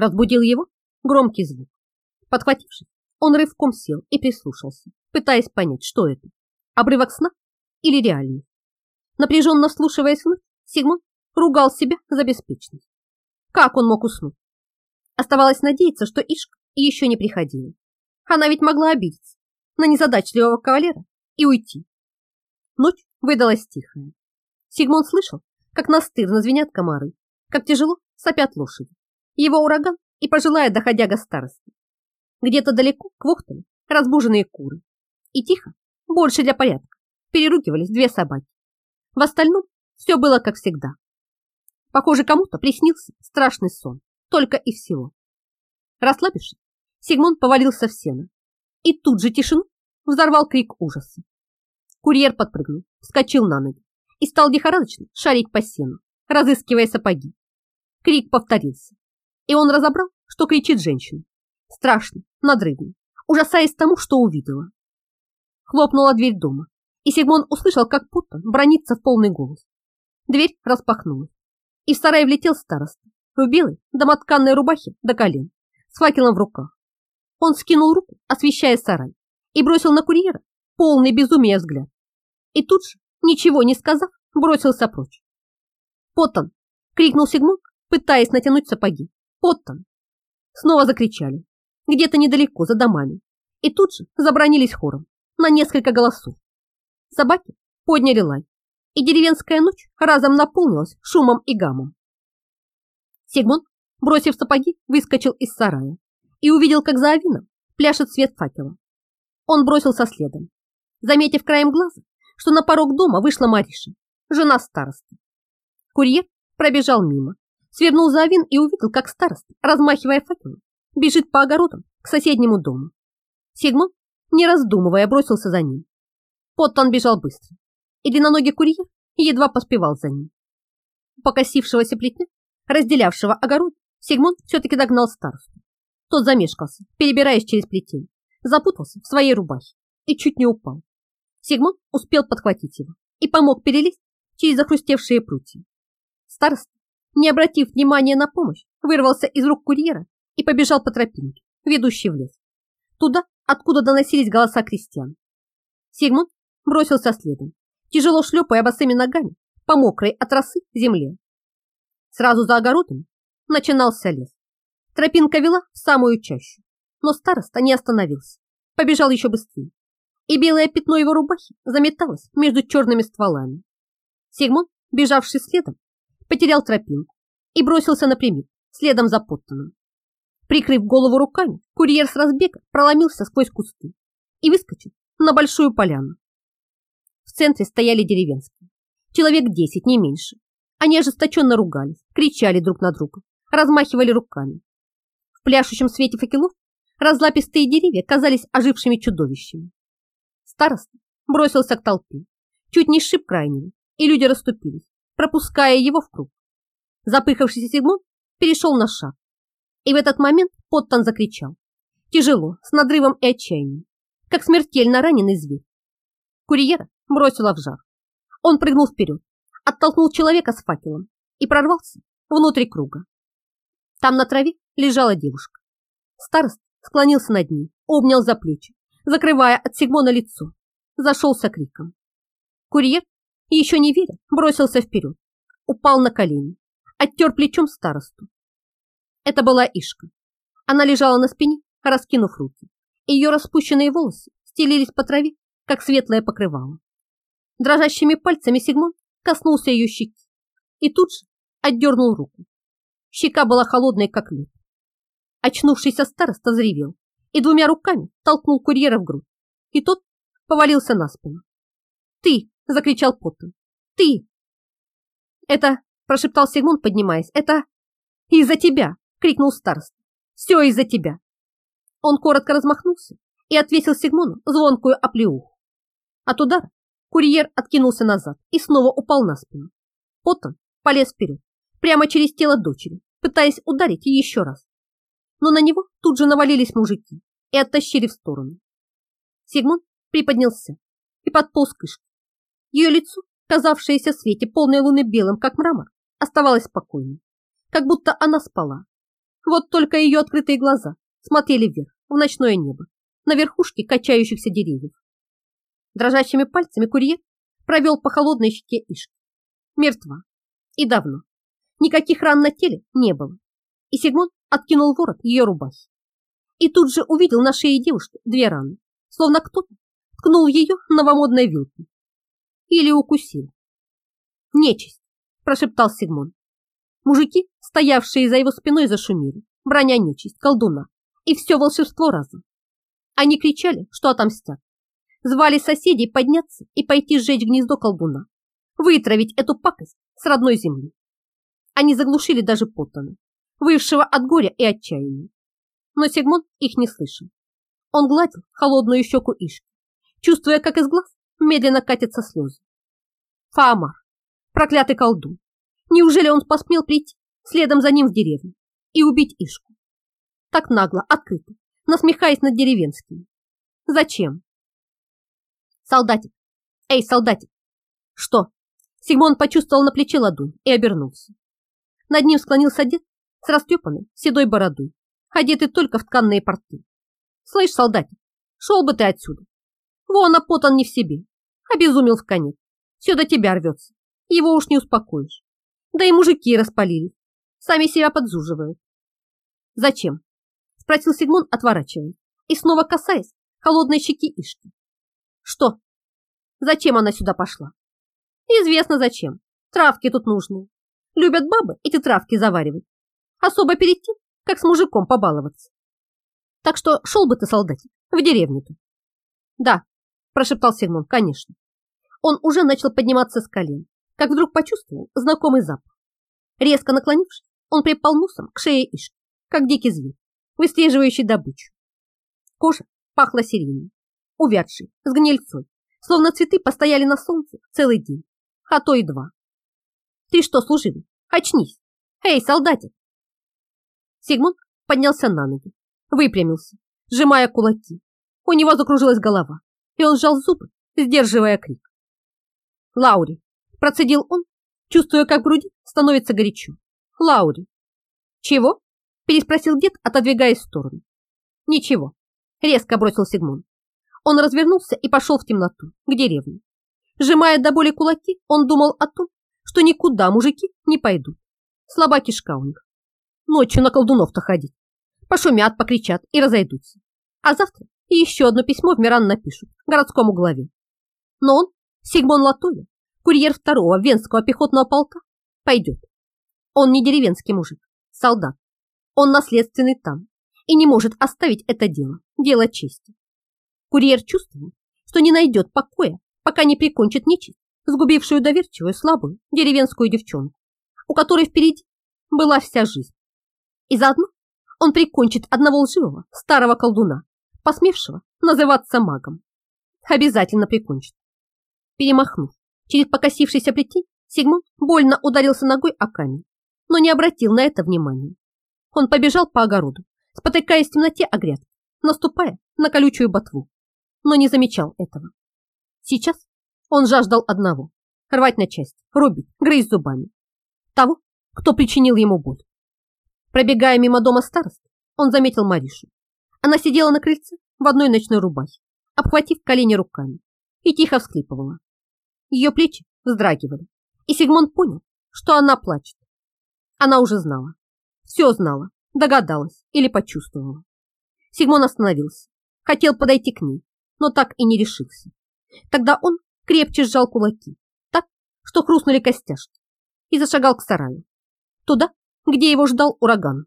Разбудил его громкий звук. Подхватившись, он рывком сел и прислушался, пытаясь понять, что это. Обрывок сна или реальность. Напряженно вслушиваясь вновь, Сигмон ругал себя за беспечность. Как он мог уснуть? Оставалось надеяться, что Ишка еще не приходила. Она ведь могла обидеться на незадачливого кавалера и уйти. Ночь выдалась тихая. Сигмон слышал, как настырно звенят комары, как тяжело сопят лошади. Его ураган и пожилая доходяга старости. Где-то далеко квохтали разбуженные куры. И тихо, больше для порядка, переругивались две собаки. В остальном все было как всегда. Похоже, кому-то приснился страшный сон, только и всего. Расслабившись, Сигмон повалился в сено. И тут же тишину взорвал крик ужаса. Курьер подпрыгнул, вскочил на ноги и стал лихорадочно шарить по сену, разыскивая сапоги. Крик повторился, и он разобрал, что кричит женщина. Страшно, надрывно, ужасаясь тому, что увидела. Хлопнула дверь дома, и Сигмон услышал, как Путта бронится в полный голос. Дверь распахнулась, и в сарай влетел староста в белой домотканной рубахе до колен, с факелом в руках. Он скинул руку, освещая сарай, и бросил на курьера полный безумия взгляд. И тут же, ничего не сказав, бросился прочь. «Поттон!» — крикнул Сигмон, пытаясь натянуть сапоги. «Поттон!» Снова закричали, где-то недалеко, за домами, и тут же забронились хором на несколько голосов. Собаки подняли лай, и деревенская ночь разом наполнилась шумом и гамом. Сигмон, бросив сапоги, выскочил из сарая и увидел, как за авином пляшет свет факела. Он бросился следом, заметив краем глаза, что на порог дома вышла Мариша, жена старосты. Курьер пробежал мимо, свернул за авин и увидел, как староста, размахивая факелом, бежит по огородам к соседнему дому. Сигмон, не раздумывая, бросился за ним. Поттон бежал быстро, и длинноногий курьер едва поспевал за ним. Покосившегося плетня, разделявшего огород, Сигмон все-таки догнал старосту. Тот замешкался, перебираясь через плетень, запутался в своей рубахе и чуть не упал. Сигмон успел подхватить его и помог перелезть через захрустевшие прутья. Староста, не обратив внимания на помощь, вырвался из рук курьера и побежал по тропинке, ведущей в лес. Туда, откуда доносились голоса крестьян. Сигмон бросился следом, тяжело шлепая босыми ногами по мокрой от росы земле. Сразу за огородами начинался лес. Тропинка вела в самую чащу, но староста не остановился, побежал еще быстрее, и белое пятно его рубахи заметалось между черными стволами. Сигмон, бежавший следом, потерял тропинку и бросился напрямик, следом за Поттоном. Прикрыв голову руками, курьер с разбега проломился сквозь кусты и выскочил на большую поляну. В центре стояли деревенские. Человек десять, не меньше. Они ожесточенно ругались, кричали друг на друга, размахивали руками. В пляшущем свете факелов разлапистые деревья казались ожившими чудовищами. Староста бросился к толпе, чуть не сшиб крайнего, и люди расступились, пропуская его в круг. Запыхавшийся Сигмон перешел на шаг, и в этот момент Поттон закричал. Тяжело, с надрывом и отчаянием, как смертельно раненый зверь. Курьера бросила в жар. Он прыгнул вперед, оттолкнул человека с факелом и прорвался внутрь круга. Там на траве лежала девушка. Старост склонился над ней, обнял за плечи, закрывая от Сигмона лицо, зашелся криком. Курьер, еще не веря, бросился вперед, упал на колени, оттер плечом старосту это была Ишка. Она лежала на спине, раскинув руки. Ее распущенные волосы стелились по траве, как светлое покрывало. Дрожащими пальцами Сигмон коснулся ее щеки и тут же отдернул руку. Щека была холодной, как лед. Очнувшийся староста взревел и двумя руками толкнул курьера в грудь, и тот повалился на спину. «Ты!» — закричал Поттон. «Ты!» «Это...» — прошептал Сигмон, поднимаясь. «Это из-за тебя!» крикнул староста. «Все из-за тебя!» Он коротко размахнулся и отвесил Сигмону звонкую оплеуху. От удара курьер откинулся назад и снова упал на спину. Поттон полез вперед, прямо через тело дочери, пытаясь ударить еще раз. Но на него тут же навалились мужики и оттащили в сторону. Сигмон приподнялся и подполз к Ишке. Ее лицо, казавшееся в свете полной луны белым, как мрамор, оставалось спокойным, как будто она спала Вот только ее открытые глаза смотрели вверх, в ночное небо, на верхушке качающихся деревьев. Дрожащими пальцами курьер провел по холодной щеке Ишки. Мертва. И давно. Никаких ран на теле не было. И Сигмон откинул ворот ее рубахи. И тут же увидел на шее девушки две раны, словно кто-то ткнул ее новомодной вилкой. Или укусил. «Нечисть!» – прошептал Сигмон. Мужики, стоявшие за его спиной, зашумели, броня нечисть, колдуна и все волшебство разом. Они кричали, что отомстят. Звали соседей подняться и пойти сжечь гнездо колдуна, вытравить эту пакость с родной земли. Они заглушили даже Поттона, вывшего от горя и отчаяния. Но Сигмон их не слышал. Он гладил холодную щеку Ишки, чувствуя, как из глаз медленно катятся слезы. Фаамар, проклятый колдун, неужели он посмел прийти следом за ним в деревню и убить Ишку? Так нагло, открыто, насмехаясь над деревенскими. Зачем? Солдатик, эй, солдатик! Что? Сигмон почувствовал на плече ладонь и обернулся. Над ним склонился дед с растрепанной седой бородой, одетый только в тканные порты. Слышь, солдатик, шел бы ты отсюда. Вон, пот он не в себе. Обезумел в конец. Все до тебя рвется. Его уж не успокоишь. Да и мужики распалились. Сами себя подзуживают. Зачем? Спросил Сигмон, отворачивая и снова касаясь холодной щеки Ишки. Что? Зачем она сюда пошла? Известно зачем. Травки тут нужны. Любят бабы эти травки заваривать. Особо перед тем, как с мужиком побаловаться. Так что шел бы ты, солдатик, в деревню-то. Да, прошептал Сигмон, конечно. Он уже начал подниматься с колен, как вдруг почувствовал знакомый запах. Резко наклонившись, он припал носом к шее Ишки, как дикий зверь, выслеживающий добычу. Кожа пахла сиренью, увядшей, с гнильцой, словно цветы постояли на солнце целый день, а то и два. Ты что, служивый, очнись! Эй, солдатик! Сигмунд поднялся на ноги, выпрямился, сжимая кулаки. У него закружилась голова, и он сжал зубы, сдерживая крик. Лаури, процедил он, чувствуя, как в груди становится горячо. Лаури. Чего? Переспросил дед, отодвигаясь в сторону. Ничего, резко бросил Сигмон. Он развернулся и пошел в темноту, к деревне. Сжимая до боли кулаки, он думал о том, что никуда мужики не пойдут. Слаба кишка у них. Ночью на колдунов-то ходить. Пошумят, покричат и разойдутся. А завтра еще одно письмо в Миран напишут, городскому главе. Но он, Сигмон Латоя, курьер второго Венского пехотного полка, пойдет. Он не деревенский мужик, солдат. Он наследственный там и не может оставить это дело, дело чести. Курьер чувствует, что не найдет покоя, пока не прикончит нечисть, сгубившую доверчивую, слабую деревенскую девчонку, у которой впереди была вся жизнь. И заодно он прикончит одного лживого старого колдуна, посмевшего называться магом. Обязательно прикончит. Перемахнув через покосившийся плетень, Сигмунд больно ударился ногой о камень, но не обратил на это внимания. Он побежал по огороду, спотыкаясь в темноте о грядке, наступая на колючую ботву, но не замечал этого. Сейчас он жаждал одного – рвать на части, рубить, грызть зубами. Того, кто причинил ему боль. Пробегая мимо дома старост, он заметил Маришу. Она сидела на крыльце в одной ночной рубахе, обхватив колени руками, и тихо всхлипывала. Ее плечи вздрагивали, и Сигмон понял, что она плачет. Она уже знала, все знала, догадалась или почувствовала. Сигмон остановился, хотел подойти к ней, но так и не решился. Тогда он крепче сжал кулаки, так, что хрустнули костяшки, и зашагал к сараю, туда, где его ждал ураган.